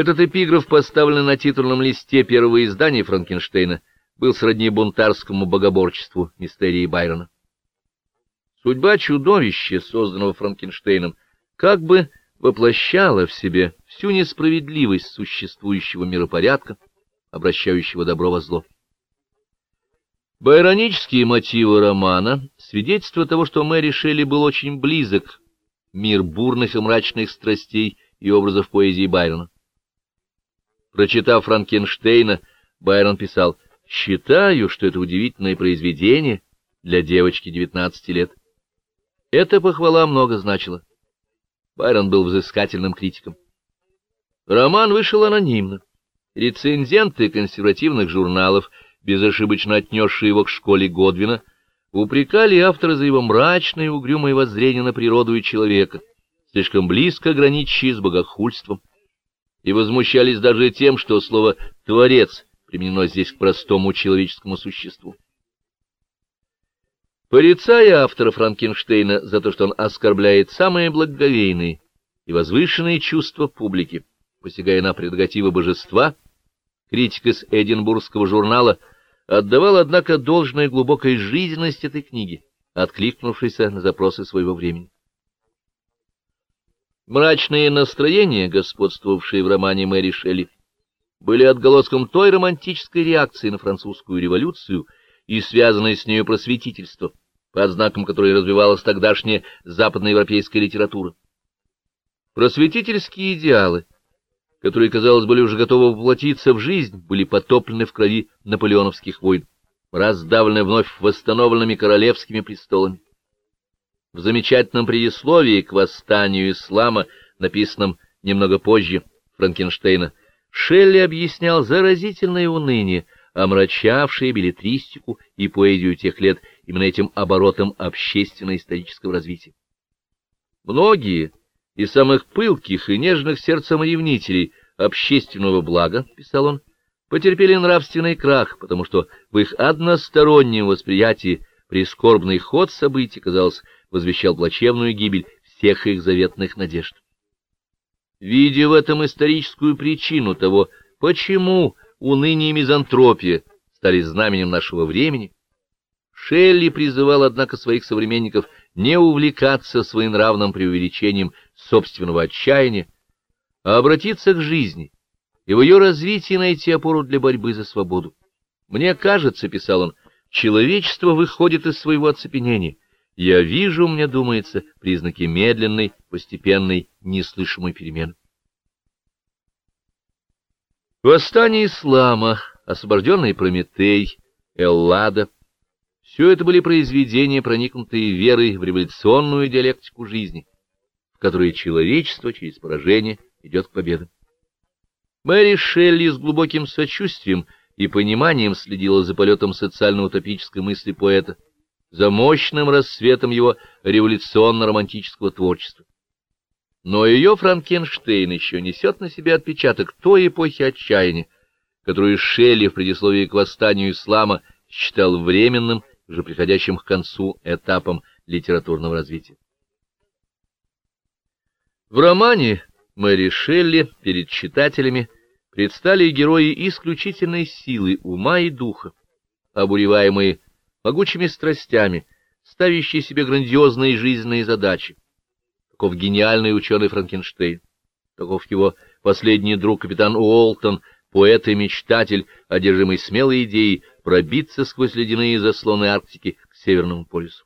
Этот эпиграф, поставленный на титульном листе первого издания Франкенштейна, был сродни бунтарскому богоборчеству мистерии Байрона. Судьба чудовища, созданного Франкенштейном, как бы воплощала в себе всю несправедливость существующего миропорядка, обращающего добро во зло. Байронические мотивы романа — свидетельство того, что Мэри Шелли был очень близок мир бурных и мрачных страстей и образов поэзии Байрона. Прочитав Франкенштейна, Байрон писал, «Считаю, что это удивительное произведение для девочки 19 лет». Эта похвала много значила. Байрон был взыскательным критиком. Роман вышел анонимно. Рецензенты консервативных журналов, безошибочно отнесшие его к школе Годвина, упрекали автора за его мрачное и угрюмое воззрение на природу и человека, слишком близко граничащие с богохульством, и возмущались даже тем, что слово «творец» применено здесь к простому человеческому существу. Порицая автора Франкенштейна за то, что он оскорбляет самые благоговейные и возвышенные чувства публики, посягая на прерогативы божества, критик из Эдинбургского журнала отдавал, однако, должное глубокой жизненность этой книги, откликнувшейся на запросы своего времени. Мрачные настроения, господствовавшие в романе Мэри Шелли, были отголоском той романтической реакции на французскую революцию и связанной с нею просветительство, под знаком которой развивалась тогдашняя западноевропейская литература. Просветительские идеалы, которые, казалось, были уже готовы воплотиться в жизнь, были потоплены в крови наполеоновских войн, раздавлены вновь восстановленными королевскими престолами. В замечательном предисловии к восстанию ислама, написанном немного позже Франкенштейна, Шелли объяснял заразительное уныние, омрачавшее билетристику и поэзию тех лет именно этим оборотом общественно-исторического развития. Многие из самых пылких и нежных сердцем ревнителей общественного блага, писал он, потерпели нравственный крах, потому что в их одностороннем восприятии прискорбный ход событий, казалось, возвещал плачевную гибель всех их заветных надежд. Видя в этом историческую причину того, почему уныние и мизантропия стали знаменем нашего времени, Шелли призывал, однако, своих современников не увлекаться своим равным преувеличением собственного отчаяния, а обратиться к жизни и в ее развитии найти опору для борьбы за свободу. «Мне кажется, — писал он, — человечество выходит из своего оцепенения, я вижу, мне думается, признаки медленной, постепенной, неслышимой перемены. Восстание ислама, освобожденный Прометей, Эллада — все это были произведения, проникнутые верой в революционную диалектику жизни, в которой человечество через поражение идет к победе. Мэри Шелли с глубоким сочувствием и пониманием следила за полетом социально-утопической мысли поэта — за мощным рассветом его революционно-романтического творчества. Но ее Франкенштейн еще несет на себе отпечаток той эпохи отчаяния, которую Шелли в предисловии к восстанию ислама считал временным, уже приходящим к концу этапом литературного развития. В романе Мэри Шелли перед читателями предстали герои исключительной силы ума и духа, обуреваемые могучими страстями, ставящий себе грандиозные жизненные задачи. Таков гениальный ученый Франкенштейн, таков его последний друг капитан Уолтон, поэт и мечтатель, одержимый смелой идеей пробиться сквозь ледяные заслоны Арктики к Северному полюсу.